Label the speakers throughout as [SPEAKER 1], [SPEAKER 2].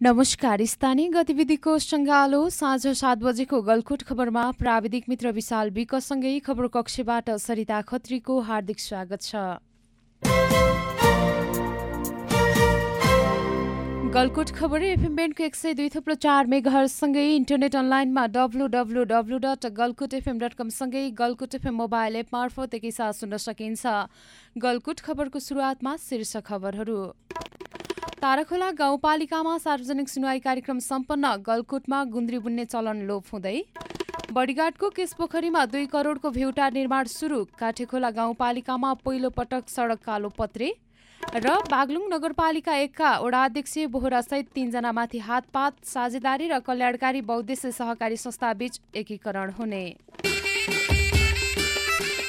[SPEAKER 1] नमस्कार स्थानीय गतिविधिको सङ्गालो। साँझ सात बजेको गलकुट खबरमा प्राविधिक मित्र विशाल विकसँगै खबर कक्षबाट सरिता खत्रीको हार्दिक स्वागत छ। गलकुट खबर एफएम ब्यान्डको एक सय दुई थुप्रो चार मेगाहरूसँगै इन्टरनेट अनलाइनमा W W W dot Galkot FM dot कमसँगै Galkot FM mobile app मार्फत एकैसाथ सुन्न सकिन्छ। गलकुट खबरको सुरुवातमा शीर्ष खबरहरू। ताराखोला गाउँपालिकामा सार्वजनिक सुनवाई कार्यक्रम सम्पन्न गलकुटमा गुन्द्री बुन्ने चलन लोप हुँदै बडीघाटको केशपोखरीमा दुई करोडको भेउटा निर्माण सुरु। काठेखोला गाउँपालिकामा पहिलो पटक सडक कालो पत्रे र बागलुङ नगरपालिका एकका वडाध्यक्ष बोहरासहित तीनजनामाथि हातपात साझेदारी र कल्याणकारी बहुद्देश्य सहकारी संस्था बीच एकीकरण हुने।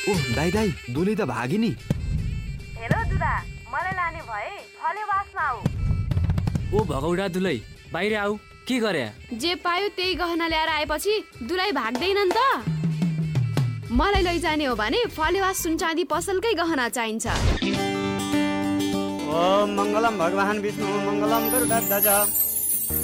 [SPEAKER 2] ओह दाई दाई दुली त भागी नि
[SPEAKER 3] हेर दुदा।
[SPEAKER 4] ओ भगौडा दुलै बाहिर आऊ के गरे?
[SPEAKER 5] जे पायो त्यही गहना ल्याएर आएपछि दुलाई भाग्दैनन् त। मलाई लैजाने हो भने फलेवा सुनचाँदी पसलकै गहना चाहिन्छ।
[SPEAKER 6] ओम मङ्गलम भगवान् विष्णु मङ्गलम गरुडध्वज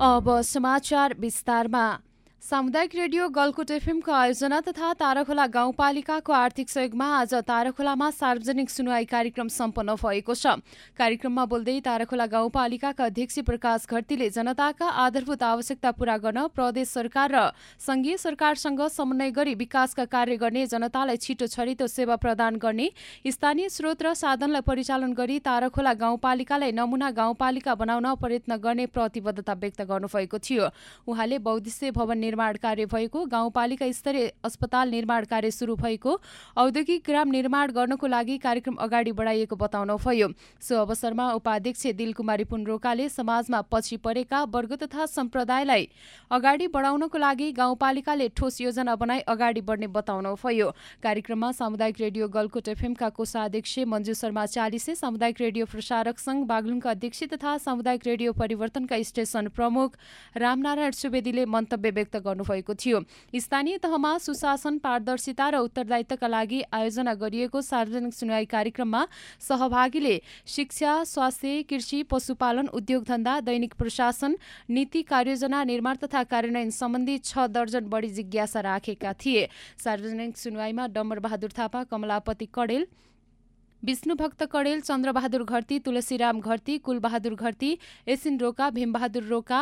[SPEAKER 1] अब समाचार विस्तारमा। सामुदायिक रेडियो गलकुट एफएमको आयोजना तथा ताराखोला गाउँपालिकाको आर्थिक सहयोगमा आज ताराखोलामा सार्वजनिक सुनवाई कार्यक्रम सम्पन्न भएको छ। कार्यक्रममा बोल्दै ताराखोला गाउँपालिकाका अध्यक्ष प्रकाश घरतीले जनताका आधारभूत आवश्यकता पूरा गर्न प्रदेश सरकार र संघीय सरकारसँग समन्वय गरी विकासका कार्य गर्ने जनतालाई छिटो छरितो सेवा प्रदान गर्ने स्थानीय स्रोत र साधनलाई परिचालन गरी ताराखोला गाउँपालिकालाई नमुना गाउँपालिका बनाउन प्रयत्न गर्ने प्रतिबद्धता व्यक्त गर्नुभएको थियो। उहाँले बहुद्देश्य भवन निर्माण कार्य भएको गाउँपालिका स्तरीय अस्पताल निर्माण कार्य सुरु भएको औद्योगिक ग्राम निर्माण गर्नको लागि कार्यक्रम अगाडि बढाइएको बताउनुभयो सो अवसरमा उपाध्यक्ष दिलकुमारी पुनरोकाले समाजमा पछि परेका वर्ग तथा सम्प्रदायलाई अगाडि बढाउनको लागि गाउँपालिकाले ठोस योजना बनाई अगाडि बढ्ने बताउनुभयो कार्यक्रममा सामुदायिक रेडियो गलकोट एफएमका कोषाध्यक्ष मञ्जु शर्मा चालिसे सामुदायिक रेडियो प्रसारक संघ बागलुङका अध्यक्ष तथा सामुदायिक रेडियो परिवर्तनका स्टेशन प्रमुख रामनारायण सुवेदीले मन्तव्य व्यक्त गर्नुभएको थियो। स्थानीय तहमा सुशासन पारदर्शिता र उत्तरदायित्वका लागि आयोजना गरिएको सार्वजनिक सुनवाई कार्यक्रममा सहभागीले शिक्षा स्वास्थ्य कृषि पशुपालन उद्योग धन्दा दैनिक प्रशासन नीति कार्ययोजना निर्माण तथा कार्यान्वयन सम्बन्धी छ दर्जन बढी जिज्ञासा राखेका थिए। सार्वजनिक सुनवाईमा डम्बर बहादुर थापा कमलापति कडेल विष्णुभक्त कडेल चन्द्रबहादुर घरती तुलसीराम घरती कुलबहादुर घरती एसिन रोका भीमबहादुर रोका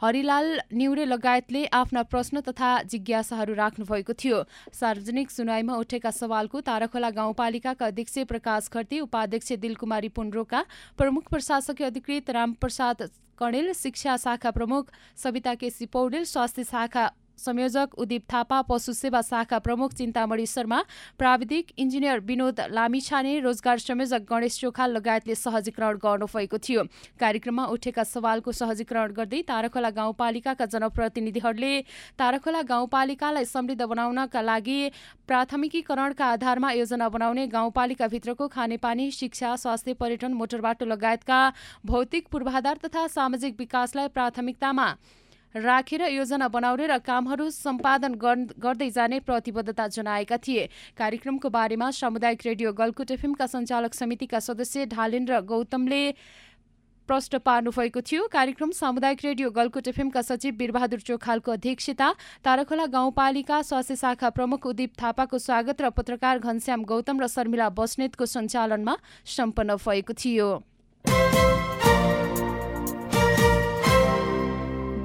[SPEAKER 1] हरिलाल न्युरे लगायतले आफ्ना प्रश्न तथा जिज्ञासाहरू राख्नुभएको थियो। सार्वजनिक सुनवाईमा उठेका सवालको ताराखोला गाउँपालिकाका अध्यक्ष प्रकाश खर्ती उपाध्यक्ष दिलकुमारी पुनरोका प्रमुख प्रशासकीय अधिकृत रामप्रसाद कणेल शिक्षा शाखा प्रमुख सविता केसी पौडेल स्वास्थ्य शाखा संयोजक उदीप थापा पशु सेवा शाखा प्रमुख चिन्तामणी शर्मा प्राविधिक इन्जिनियर विनोद लामिछाने रोजगार संयोजक गणेश चोखाल लगायतले सहजीकरण गर्नुभएको थियो। कार्यक्रममा उठेका सवालको सहजीकरण गर्दै ताराखोला गाउँपालिकाका जनप्रतिनिधिहरूले ताराखोला गाउँपालिकालाई समृद्ध बनाउनका लागि प्राथमिकीकरणका आधारमा योजना बनाउने गाउँपालिकाभित्रको खानेपानी शिक्षा स्वास्थ्य पर्यटन मोटरबाटो लगायतका भौतिक पूर्वाधार तथा सामाजिक विकासलाई प्राथमिकतामा राखेर योजना बनाउने र कामहरू सम्पादन गर्दै जाने प्रतिबद्धता जनाएका थिए। कार्यक्रमको बारेमा सामुदायिक रेडियो गलकुट एफएमका सञ्चालक समितिका सदस्य ढालेन्द्र गौतमले प्रश्न पार्नुभएको थियो। कार्यक्रम सामुदायिक रेडियो गलकुट एफएमका सचिव वीरबहादुर चोखालको अध्यक्षता ताराखोला गाउँपालिका स्वास्थ्य शाखा प्रमुख उदीप थापाको स्वागत र पत्रकार घनश्याम गौतम र शर्मिला बस्नेतको सञ्चालनमा सम्पन्न भएको थियो।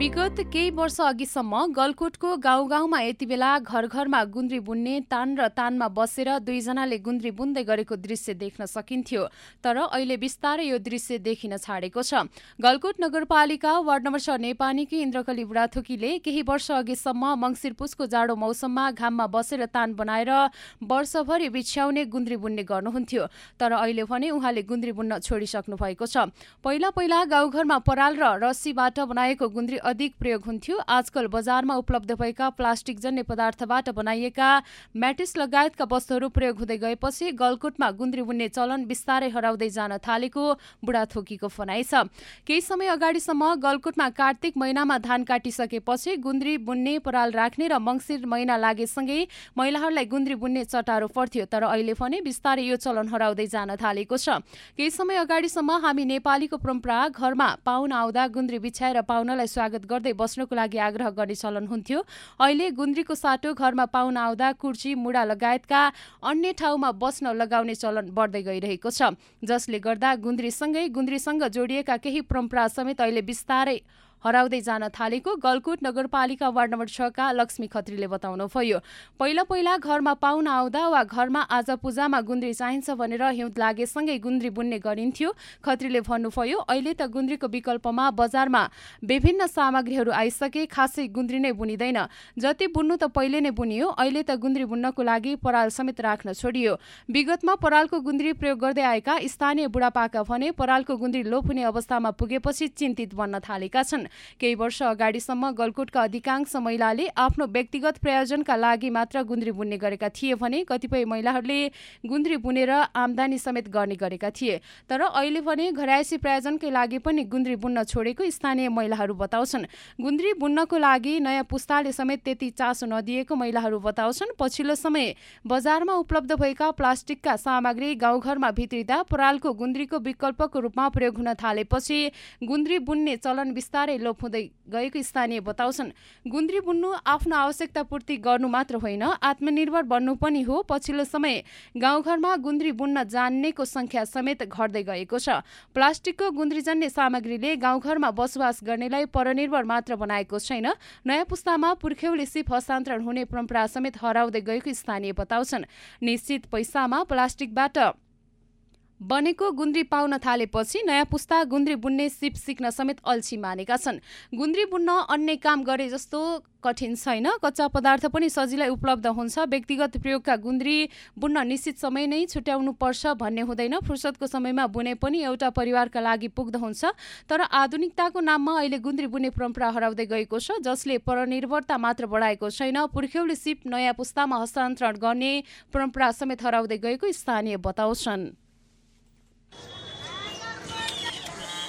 [SPEAKER 1] विगत केही वर्ष अघिसम्म गलकोटको गाउँ गाउँमा यति बेला घर घरमा गुन्द्री बुन्ने तान र तानमा बसेर दुईजनाले गुन्द्री बुन्दै गरेको दृश्य देख्न सकिन्थ्यो तर अहिले बिस्तारै यो दृश्य देखिन छाडेको छ। गलकोट नगरपालिका वार्ड नम्बर छ नेपानीकी इन्द्रकली बुढाथोकीले केही वर्ष अघिसम्म मङ्सिर पुसको जाडो मौसममा घाममा बसेर तान बनाएर वर्षभरि बिछ्याउने गुन्द्री बुन्ने गर्नुहुन्थ्यो तर अहिले भने उहाँले गुन्द्री बुन्न छोडिसक्नु भएको छ। पहिला पहिला गाउँघरमा पराल र रस्सीबाट बनाएको गुन्द्री अधिक प्रयोग हुन्थ्यो। आजकल बजारमा उपलब्ध भएका प्लास्टिक जन्य पदार्थबाट बनाइएका म्याटिस लगायतका वस्तुहरू प्रयोग हुँदै गएपछि गलकुटमा गुन्द्री बुन्ने चलन बिस्तारै हराउँदै जान थालेको बुढाथोकीको फनाइ छ। केही समय अगाडिसम्म गलकुटमा कार्तिक महिनामा धान काटिसकेपछि गुन्द्री बुन्ने पराल राख्ने र मङ्सिर महिना लागेसँगै महिलाहरूलाई गुन्द्री बुन्ने चटारो पर्थ्यो तर अहिले भने बिस्तारै यो चलन हराउँदै जान थालेको छ। केही समय अगाडिसम्म हामी नेपालीको परम्परा घरमा पाहुना आउँदा गुन्द्री बिछाएर पाहुनालाई स्वागत गर्दै बस्नको लागि आग्रह गर्ने चलन हुन्थ्यो। अहिले गुन्द्रीको साटो घरमा पाहुना आउँदा कुर्ची मुडा लगायतका अन्य ठाउँमा बस्न लगाउने चलन बढ्दै गइरहेको छ। जसले गर्दा गुन्द्रीसँगै गुन्द्रीसँग जोडिएका केही परम्परा समेत अहिले बिस्तारै हराउँदै जान थालेको गलकुट नगरपालिका वार्ड नम्बर छका लक्ष्मी खत्रीले बताउनुभयो पहिला पहिला घरमा पाहुना आउँदा वा घरमा आज पूजामा गुन्द्री चाहिन्छ भनेर हिउँद लागेसँगै गुन्द्री बुन्ने गरिन्थ्यो खत्रीले भन्नुभयो अहिले त गुन्द्रीको विकल्पमा बजारमा विभिन्न सामग्रीहरू आइसके खासै गुन्द्री नै बुनिँदैन। जति बुन्नु त पहिले नै बुनियो अहिले त गुन्द्री बुन्नको लागि पराल समेत राख्न छोडियो। विगतमा परालको गुन्द्री प्रयोग गर्दै आएका स्थानीय बुढापाका भने परालको गुन्द्री लोप हुने अवस्थामा पुगेपछि चिन्तित बन्न थालेका छन्। केही वर्ष अगाडिसम्म गलकोटका अधिकांश महिलाले आफ्नो व्यक्तिगत प्रयोजनका लागि मात्र गुन्द्री बुन्ने गरेका थिए भने कतिपय महिलाहरूले गुन्द्री बुनेर आमदानी समेत गर्ने गरेका थिए। तर अहिले भने घरायसी प्रयोजनकै लागि पनि गुन्द्री बुन्न छोडेको स्थानीय महिलाहरू बताउँछन्। गुन्द्री बुन्नको लागि नयाँ पुस्ताले समेत त्यति चासो नदिएको महिलाहरू बताउँछन्। पछिल्लो समय बजारमा उपलब्ध भएका प्लास्टिकका सामग्री गाउँघरमा भित्रिँदा परालको गुन्द्रीको विकल्पको रूपमा प्रयोग हुन थालेपछि गुन्द्री बुन्ने चलन बिस्तारै लोप हुँदै गएको स्थानीय बताउँछन् गुन्द्री बुन्नु आफ्नो आवश्यकता पूर्ति गर्नु मात्र होइन आत्मनिर्भर बन्नु पनि हो। पछिल्लो समय गाउँघरमा गुन्द्री बुन्न जान्नेको संख्या समेत घट्दै गएको छ। प्लास्टिकको गुन्द्रीजन्य सामग्रीले गाउँघरमा बसोबास गर्नेलाई परनिर्भर मात्र बनाएको छैन। नयाँ पुस्तामा पुर्ख्यौली सिप हस्तान्तरण हुने परम्परा समेत हराउँदै गएको स्थानीय बताउँछन् निश्चित पैसामा प्लास्टिकबाट बनेको गुन्द्री पाउन थालेपछि नयाँ पुस्ता गुन्द्री बुन्ने सिप सिक्न समेत अल्छी मानेका छन्। गुन्द्री बुन्न अन्य काम गरे जस्तो कठिन छैन। कच्चा पदार्थ पनि सजिलै उपलब्ध हुन्छ। व्यक्तिगत प्रयोगका गुन्द्री बुन्न निश्चित समय नै छुट्याउनु पर्छ भन्ने हुँदैन। फुर्सदको समयमा बुने पनि एउटा परिवारका लागि पुग्द हुन्छ। तर आधुनिकताको नाममा अहिले गुन्द्री बुन्ने परम्परा हराउँदै गएको छ जसले परनिर्भरता मात्र बढाएको छैन। पुर्ख्यौली सिप नयाँ पुस्तामा हस्तान्तरण गर्ने परम्परा समेत हराउँदै गएको स्थानीय बताउँछन्।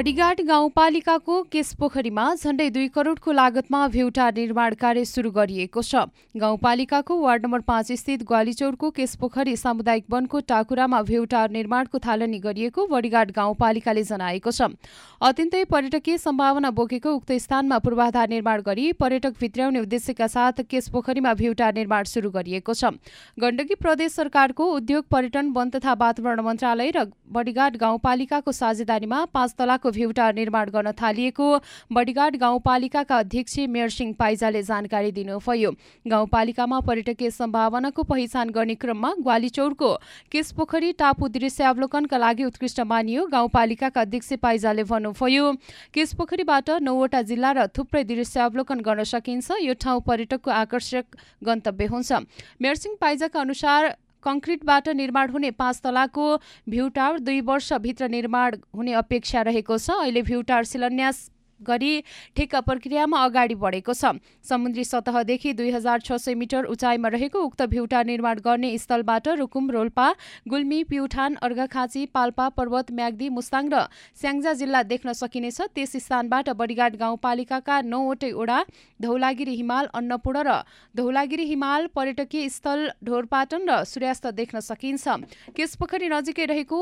[SPEAKER 1] बडीघाट गाउँपालिकाको केसपोखरीमा झण्डै दुई करोडको लागतमा भेउटार निर्माण कार्य सुरु गरिएको छ। गाउँपालिकाको वार्ड नम्बर पाँच स्थित ग्वालीचौरको केसपोखरी सामुदायिक वनको टाकुरामा भेउटार निर्माणको थालनी गरिएको बडीघाट गाउँपालिकाले जनाएको छ। अत्यन्तै पर्यटकीय सम्भावना बोकेको उक्त स्थानमा पूर्वाधार निर्माण गरी पर्यटक भित्र्याउने उद्देश्यका साथ केसपोखरीमा भेउटार निर्माण सुरु गरिएको छ। गण्डकी प्रदेश सरकारको उद्योग पर्यटन वन तथा वातावरण मन्त्रालय र बडीघाट गाउँपालिकाको साझेदारीमा पाँच तलाको भ्यूटार निर्माण गर्न थालिएको बडीघाट गाउँपालिकाका अध्यक्ष मेयर सिंह पाइजाले जानकारी दिनुभयो। गाउँपालिकामा पर्यटकीय सम्भावनाको पहिचान गर्ने क्रममा ग्वालीचौरको केसपोखरी टापु दृश्यावलोकनका लागि उत्कृष्ट मानियो गाउँपालिकाका अध्यक्ष पाइजाले भन्नुभयो। केसपोखरीबाट नौवटा जिल्ला र थुप्रै दृश्यावलोकन गर्न सकिन्छ। यो ठाउँ पर्यटकको आकर्षक गन्तव्य हुन्छ। मेयर सिंह पाइजाका अनुसार कङ्क्रिटबाट निर्माण हुने पाँच तलाको भ्यू टावर दुई वर्षभित्र निर्माण हुने अपेक्षा रहेको छ। अहिले भ्यू टावर शिलान्यास गरी ठेक्का प्रक्रियामा अगाडि बढेको छ। समुद्री सतहदेखि दुई हजार छ सय मिटर उचाइमा रहेको उक्त भ्यूटा निर्माण गर्ने स्थलबाट रुकुम रोल्पा गुल्मी प्युठान अर्घाखाँची पाल्पा पर्वत म्याग्दी मुस्ताङ र स्याङ्जा जिल्ला देख्न सकिनेछ। त्यस स्थानबाट बडीघाट गाउँपालिकाका नौवटै ओडा धौलागिरी हिमाल अन्नपूर्ण र धौलागिरी हिमाल पर्यटकीय स्थल ढोरपाटन र सूर्यास्त देख्न सकिन्छ। केसपोखरी नजिकै रहेको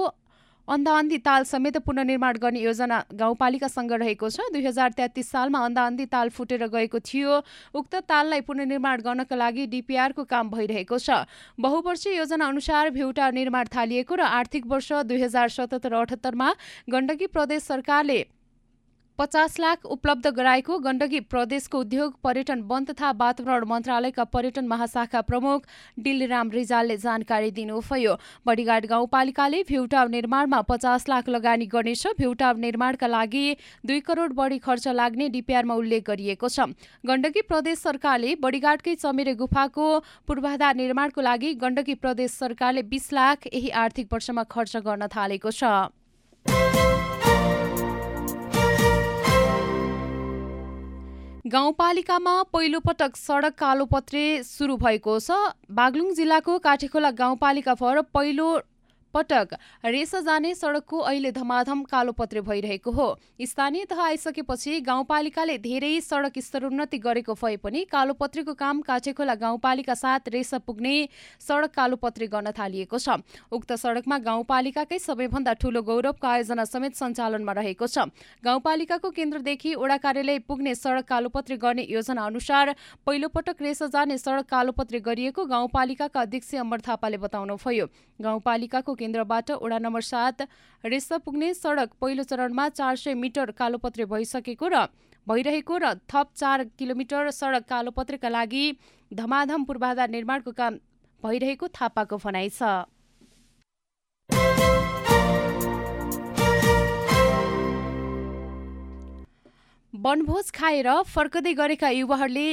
[SPEAKER 1] अन्धाअन्धी ताल समेत पुनर्निर्माण गर्ने योजना गाउँपालिकासँग रहेको छ। दुई हजार तेत्तिस सालमा अन्धाअन्धी ताल फुटेर गएको थियो। उक्त ताललाई पुनर्निर्माण गर्नका लागि डिपिआरको काम भइरहेको छ। बहुवर्षीय योजना अनुसार भ्यूटा निर्माण थालिएको र आर्थिक वर्ष दुई हजार सतहत्तर अठहत्तरमा गण्डकी प्रदेश सरकारले पचास लाख उपलब्ध गराएको गण्डकी प्रदेशको उद्योग पर्यटन वन तथा वातावरण मन्त्रालयका पर्यटन महाशाखा प्रमुख डिलराम रिजालले जानकारी दिनुभयो। बडीघाट गाउँपालिकाले भ्यूटाव निर्माणमा पचास लाख लगानी गर्नेछ। भ्यूटाव निर्माणका लागि दुई करोड बढी खर्च लाग्ने डिपिआरमा उल्लेख गरिएको छ। गण्डकी प्रदेश सरकारले बडीघाटकै चमेरे गुफाको पूर्वाधार निर्माणको लागि गण्डकी प्रदेश सरकारले बिस लाख यही आर्थिक वर्षमा खर्च गर्न थालेको छ। गाउँपालिकामा पहिलोपटक सडक कालोपत्रे सुरु भएको छ। बागलुङ जिल्लाको काठेखोला गाउँपालिका भएर पहिलो पटक रेस जाने सडकको अहिले धमाधम कालोपत्रे भइरहेको हो। स्थानीय तह आइसकेपछि गाउँपालिकाले धेरै सडक स्तरोन्नति गरेको भए पनि कालोपत्रेको काम काठेखोला गाउँपालिका साथ रेस पुग्ने सडक कालोपत्रे गर्न थालिएको छ। उक्त सडकमा गाउँपालिकाकै सबैभन्दा ठूलो गौरवको आयोजना समेत सञ्चालनमा रहेको छ। गाउँपालिकाको केन्द्रदेखि ओडा कार्यालय पुग्ने सडक कालोपत्रे गर्ने योजना अनुसार पहिलोपटक रेस जाने सडक कालोपत्रे गरिएको गाउँपालिकाका अध्यक्ष अमर थापाले बताउनुभयो। गाउँपालिकाको केन्द्रबाट वडा नम्बर सात रेसा पुग्ने सडक पहिलो चरणमा चार सय मिटर कालोपत्रे भइसकेको र भइरहेको र थप चार किलोमिटर सडक कालोपत्रेका लागि धमाधम पूर्वाधार निर्माणको काम भइरहेको थापाको भनाइ छ। वनभोज खाएर फर्कदै गरेका युवाहरूले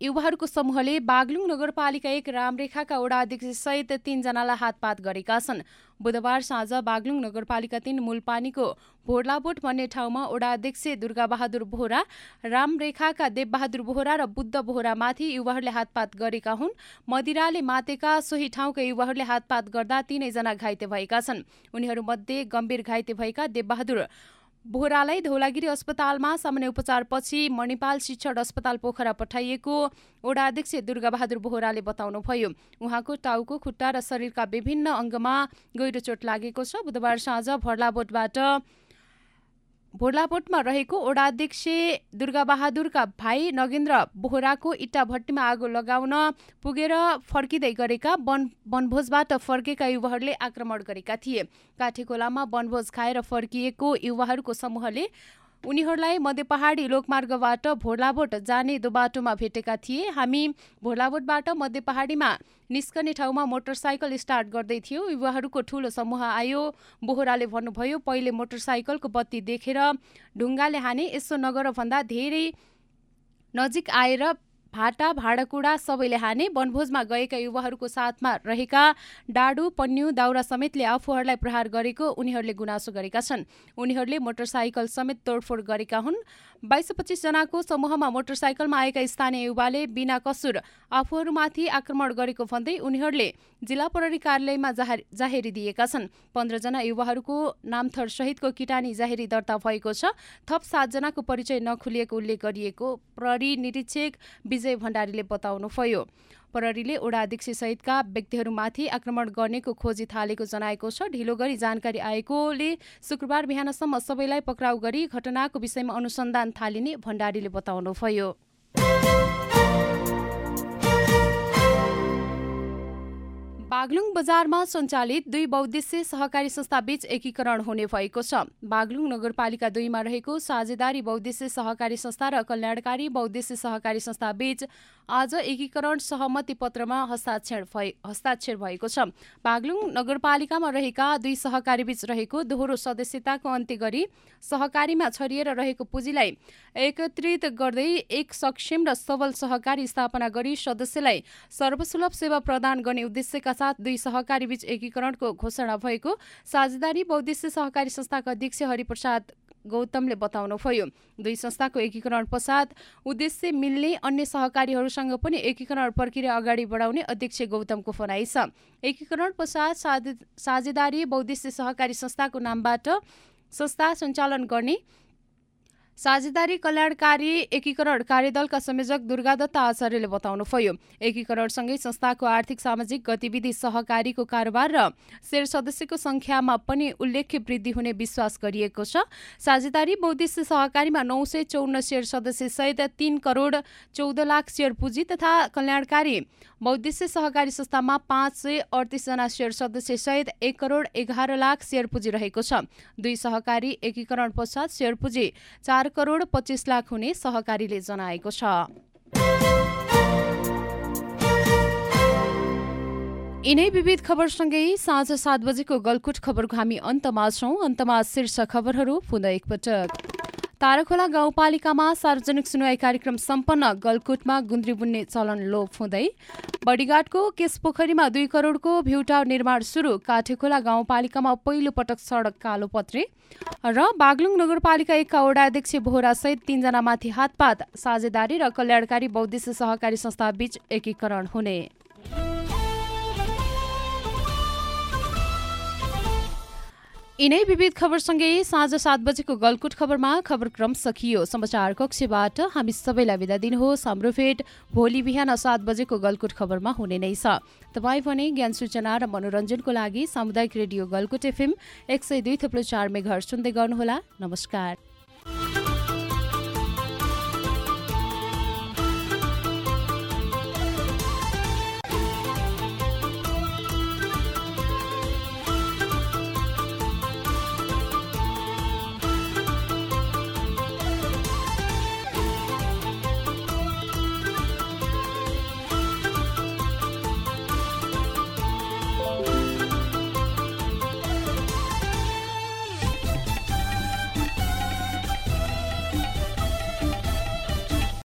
[SPEAKER 1] युवाहरूको समूहले बागलुङ नगरपालिका एक रामरेखाका वडा अध्यक्षसहित तीनजनालाई हातपात गरेका छन्। बुधबार साँझ बागलुङ नगरपालिका तीन मूलपानीको भोर्लाबोट भन्ने ठाउँमा वडा अध्यक्ष दुर्गाबहादुर बोहरा रामरेखाका देवबहादुर बोहरा र बुद्ध बोहरामाथि युवाहरूले हातपात गरेका हुन्। मदिराले मातेका सोही ठाउँका युवाहरूले हातपात गर्दा तीनैजना घाइते भएका छन्। उनीहरूमध्ये गम्भीर घाइते भएका देवबहादुर बोहरालाई धौलागिरी अस्पतालमा सामान्य उपचारपछि मणिपाल शिक्षण अस्पताल पोखरा पठाइएको वडा अध्यक्ष दुर्गाबहादुर बोहराले बताउनुभयो। उहाँको टाउको खुट्टा र शरीरका विभिन्न अङ्गमा गहिरो चोट लागेको छ। बुधबार साँझ भर्लाबोटबाट भोर्लाबोटमा रहेको ओडाध्यक्ष दुर्गाबहादुरका भाइ नगेन्द्र बोहराको इट्टा भट्टीमा आगो लगाउन पुगेर फर्किँदै गरेका वन वनभोजबाट फर्केका युवाहरूले आक्रमण गरेका थिए। काठेखोलामा वनभोज खाएर फर्किएको युवाहरूको समूहले उनीहरूलाई मध्य पहाडी लोकमार्गबाट भोलाबोट जाने दो बाटोमा भेटेका थिए। हामी भोलाबोटबाट मध्य पहाडीमा निस्कने ठाउँमा मोटरसाइकल स्टार्ट गर्दै थियो। युवाहरूको ठूलो समूह आयो। बोहराले भन्नुभयो पहिले मोटरसाइकलको बत्ती देखेर ढुङ्गाले हाने। यसो नगर भन्दा धेरै नजिक आएर भाटा भाँडाकुँडा सबैले हाने वनभोजमा गएका युवाहरूको साथमा रहेका डाडु पन्यु दाउरा समेतले आफूहरूलाई प्रहार गरेको उनीहरूले गुनासो गरेका छन्। उनीहरूले मोटरसाइकल समेत तोडफोड गरेका हुन्। बाइस पच्चिसजनाको समूहमा मोटरसाइकलमा आएका स्थानीय युवाले बिना कसुर आफूहरूमाथि आक्रमण गरेको भन्दै उनीहरूले जिल्ला प्रहरी कार्यालयमा जाहेरी दिएका छन्। पन्ध्रजना युवाहरूको नामथर सहितको किटानी जाहेरी दर्ता भएको छ। थप सातजनाको परिचय नखुलिएको उल्लेख गरिएको प्रहरी निरीक्षक विजय भण्डारीले बताउनुभयो। प्रहरीले सहितका व्यक्तिहरूमाथि आक्रमण गर्नेको खोजी थालेको जनाएको छ। ढिलो गरी जानकारी आएकोले शुक्रबार बिहानसम्म सबैलाई पक्राउ गरी घटनाको विषयमा अनुसन्धान थालिने भण्डारीले बताउनुभयो। बागलुङ बजारमा सञ्चालित दुई बहुद्देश्य सहकारी संस्था बीच एकीकरण हुने भएको छ। बागलुङ नगरपालिका दुईमा रहेको साझेदारी बहुद्देश्य सहकारी संस्था र कल्याणकारी बहुद्देश्य सहकारी संस्था बीच आज एकीकरण सहमति पत्रमा हस्ताक्षर भए हस्ताक्षर भएको छ। बागलुङ नगरपालिकामा रहेका दुई सहकारी बीच रहेको दोहोरो सदस्यताको अन्त्य गरी सहकारीमा छरिएर रहेको पुँजीलाई एकत्रित गर्दै एक सक्षम र सबल सहकारी स्थापना गरी सदस्यलाई सर्वसुलभ सेवा प्रदान गर्ने उद्देश्यका साथ दुई सहकारी बीच एकीकरणको घोषणा भएको साझेदारी बौद्धिश्य सहकारी संस्थाका अध्यक्ष हरिप्रसाद गौतमले बताउनुभयो। दुई संस्थाको एकीकरण पश्चात उद्देश्य मिल्ने अन्य सहकारीहरूसँग पनि एकीकरण प्रक्रिया अगाडि बढाउने अध्यक्ष गौतमको भनाइ छ। एकीकरण पश्चात साझेदारी बौद्धिश्य सहकारी संस्थाको नामबाट संस्था सञ्चालन गर्ने साझेदारी कल्याणकारी एकीकरण कार्यदलका संयोजक दुर्गादत्त आचार्यले बताउनुभयो एकीकरणसँगै संस्थाको आर्थिक सामाजिक गतिविधि सहकारीको कारोबार र शेयर सदस्यको संख्यामा पनि उल्लेख्य वृद्धि हुने विश्वास गरिएको छ। साझेदारी बौद्धिश्य सहकारीमा नौ सय चौन्न शेयर सदस्य सहित तीन करोड चौध लाख शेयर पुँजी तथा कल्याणकारी बौद्धिश्य सहकारी संस्थामा पाँच सय अडतिसजना सदस्य सहित एक करोड एघार लाख शेयर पुँजी रहेको छ। दुई सहकारी एकीकरण पश्चात शेयर पुँजी चार करोड पच्चिस लाख हुने सहकारीले जनाएको छ। यिनै विविध खबरसँगै साँझ सात बजेको गलकुट खबरको हामी अन्तमा छौँ। अन्तमा शीर्ष खबरहरू पुनः एकपटक। ताराखोला गाउँपालिकामा सार्वजनिक सुनवाई कार्यक्रम सम्पन्न गलकुटमा गुन्द्री बुन्ने चलन लोप हुँदै बडीघाटको केशपोखरीमा दुई करोडको भ्यूटावर निर्माण सुरु। काठेखोला गाउँपालिकामा पहिलो पटक सडक कालो पत्रे र बागलुङ नगरपालिका एकका वडा अध्यक्ष बोहरासहित तीनजनामाथि हातपात साझेदारी र कल्याणकारी बौद्धिक सहकारी संस्था बीच एकीकरण हुने। यिनै विविध खबरसँगै साँझ सात बजेको गलकुट खबरमा खबरक्रम सकियो। समाचार कक्षबाट हामी सबैलाई बिदा दिनुहोस्। हाम्रो भेट भोलि बिहान सात बजेको गलकुट खबरमा हुने नै छ। तपाईँ भने ज्ञान सूचना र मनोरञ्जनको लागि सामुदायिक रेडियो गलकुट एफएम एक सय दुई थप्लो चार मेघर सुन्दै गर्नुहोला। नमस्कार।